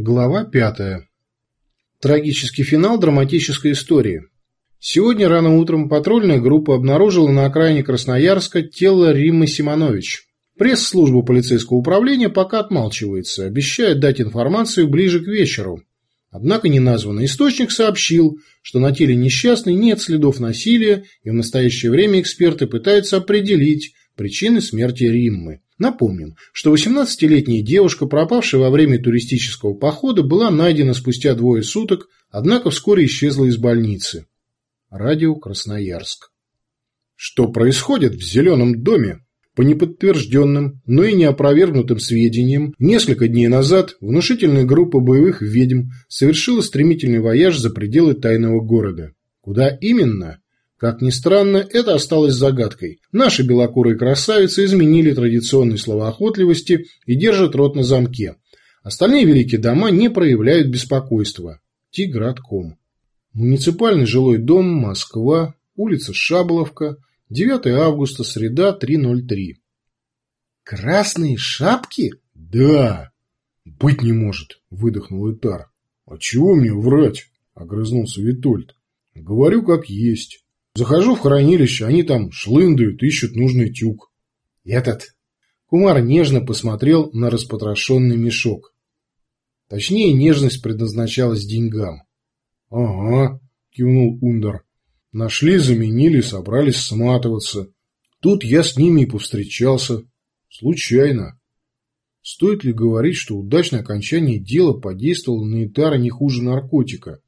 Глава пятая. Трагический финал драматической истории. Сегодня рано утром патрульная группа обнаружила на окраине Красноярска тело Риммы Симонович. Пресс-служба полицейского управления пока отмалчивается, обещает дать информацию ближе к вечеру. Однако неназванный источник сообщил, что на теле несчастной нет следов насилия, и в настоящее время эксперты пытаются определить причины смерти Риммы. Напомним, что 18-летняя девушка, пропавшая во время туристического похода, была найдена спустя двое суток, однако вскоре исчезла из больницы. Радио Красноярск. Что происходит в Зеленом доме? По неподтвержденным, но и неопровергнутым сведениям, несколько дней назад внушительная группа боевых ведьм совершила стремительный вояж за пределы тайного города. Куда именно? Как ни странно, это осталось загадкой. Наши белокурые красавицы изменили традиционной словоохотливости и держат рот на замке. Остальные великие дома не проявляют беспокойства. Тигратком. Муниципальный жилой дом, Москва, улица Шаболовка, 9 августа, среда, 3.03. «Красные шапки?» «Да!» «Быть не может!» – выдохнул Итар. «А чего мне врать?» – огрызнулся Витольд. «Говорю, как есть. Захожу в хранилище, они там шлындают, ищут нужный тюк. Этот... Кумар нежно посмотрел на распотрошенный мешок. Точнее, нежность предназначалась деньгам. — Ага, — кивнул Ундар. — Нашли, заменили, собрались сматываться. Тут я с ними и повстречался. Случайно. Стоит ли говорить, что удачное окончание дела подействовало на Итара не хуже наркотика?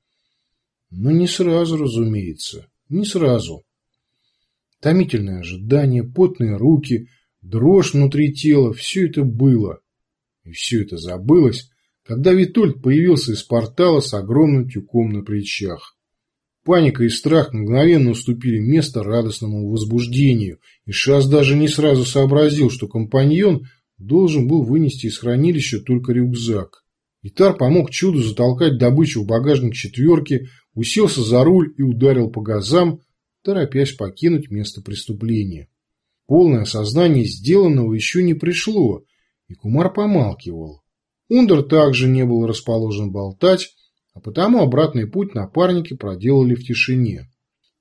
Но не сразу, разумеется. Не сразу. Томительное ожидание, потные руки, дрожь внутри тела – все это было. И все это забылось, когда Витольд появился из портала с огромным тюком на плечах. Паника и страх мгновенно уступили место радостному возбуждению, и Шас даже не сразу сообразил, что компаньон должен был вынести из хранилища только рюкзак. Итар помог чуду затолкать добычу в багажник четверки, уселся за руль и ударил по газам, торопясь покинуть место преступления. Полное осознание сделанного еще не пришло, и Кумар помалкивал. Ундер также не был расположен болтать, а потому обратный путь напарники проделали в тишине.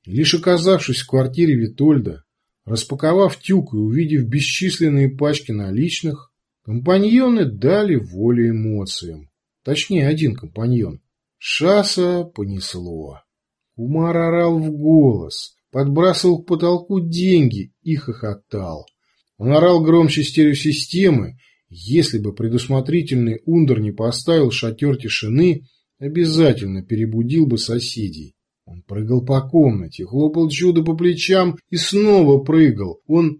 И лишь оказавшись в квартире Витольда, распаковав тюк и увидев бесчисленные пачки наличных, компаньоны дали волю эмоциям. Точнее, один компаньон. Шаса понесло. Кумар орал в голос, подбрасывал к потолку деньги и хохотал. Он орал громче стереосистемы. Если бы предусмотрительный Ундер не поставил шатер тишины, обязательно перебудил бы соседей. Он прыгал по комнате, хлопал чудо по плечам и снова прыгал. Он...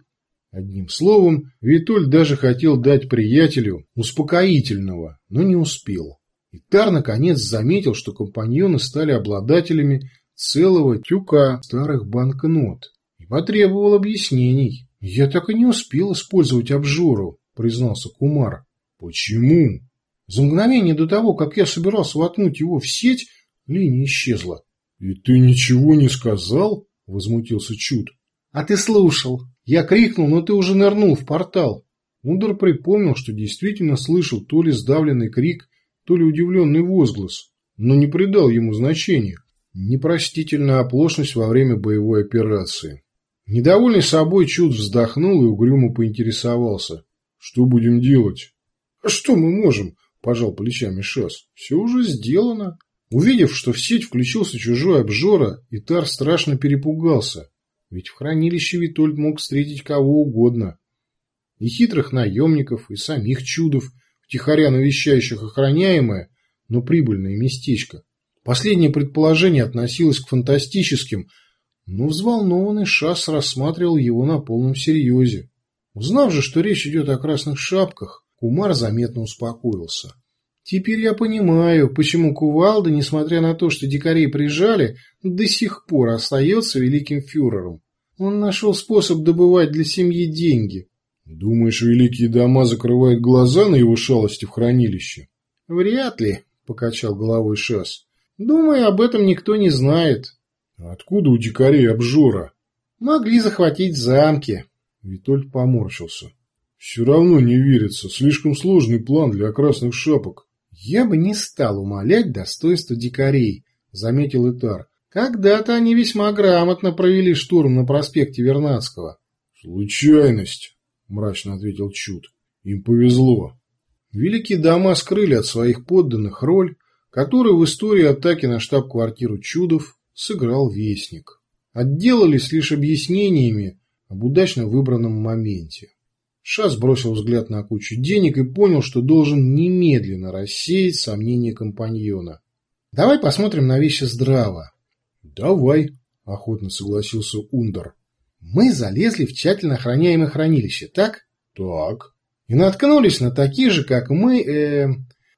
Одним словом, Витоль даже хотел дать приятелю успокоительного, но не успел. И Тар наконец заметил, что компаньоны стали обладателями целого тюка старых банкнот и потребовал объяснений. «Я так и не успел использовать обжору», — признался Кумар. «Почему?» За мгновение до того, как я собирался воткнуть его в сеть, линия исчезла. «И ты ничего не сказал?» — возмутился Чуд. «А ты слушал. Я крикнул, но ты уже нырнул в портал». Ундер припомнил, что действительно слышал то ли сдавленный крик, то ли удивленный возглас, но не придал ему значения. Непростительная оплошность во время боевой операции. Недовольный собой Чуд вздохнул и угрюмо поинтересовался. «Что будем делать?» «А что мы можем?» – пожал плечами Шас. «Все уже сделано». Увидев, что в сеть включился чужой обжора, Итар страшно перепугался. Ведь в хранилище Витольд мог встретить кого угодно. И хитрых наемников, и самих чудов, втихаря навещающих охраняемое, но прибыльное местечко. Последнее предположение относилось к фантастическим, но взволнованный Шас рассматривал его на полном серьезе. Узнав же, что речь идет о красных шапках, Кумар заметно успокоился. Теперь я понимаю, почему Кувалда, несмотря на то, что дикарей прижали, до сих пор остается великим фюрером. Он нашел способ добывать для семьи деньги. Думаешь, великие дома закрывают глаза на его шалости в хранилище? Вряд ли, покачал головой Шас. Думаю, об этом никто не знает. Откуда у дикарей обжора? Могли захватить замки. Витольд поморщился. Все равно не верится. Слишком сложный план для красных шапок. Я бы не стал умалять достоинство дикарей, заметил Итар. Когда-то они весьма грамотно провели штурм на проспекте Вернадского. Случайность, мрачно ответил Чуд. Им повезло. Великие дома скрыли от своих подданных роль, которую в истории атаки на штаб-квартиру Чудов сыграл Вестник. Отделались лишь объяснениями об удачно выбранном моменте. Шас бросил взгляд на кучу денег и понял, что должен немедленно рассеять сомнения компаньона. «Давай посмотрим на вещи здраво». «Давай», — охотно согласился Ундар. «Мы залезли в тщательно охраняемое хранилище, так?» «Так». «И наткнулись на такие же, как мы...» э...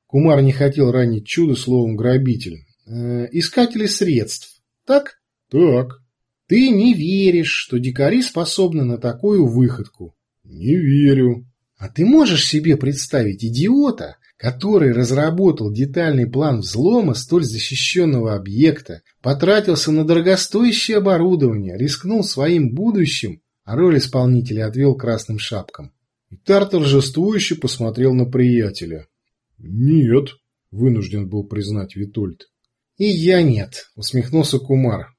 Кумар не хотел ранить чудо словом «грабитель». Э... «Искатели средств, так?» «Так». «Ты не веришь, что дикари способны на такую выходку?» Не верю. А ты можешь себе представить идиота, который разработал детальный план взлома столь защищенного объекта, потратился на дорогостоящее оборудование, рискнул своим будущим, а роль исполнителя отвел красным шапкам. И Тар торжествующе посмотрел на приятеля. «Нет», — вынужден был признать Витольд. «И я нет», — усмехнулся Кумар.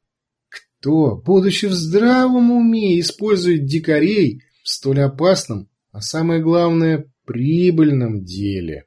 «Кто, будучи в здравом уме, использует дикарей в столь опасном, а самое главное, прибыльном деле.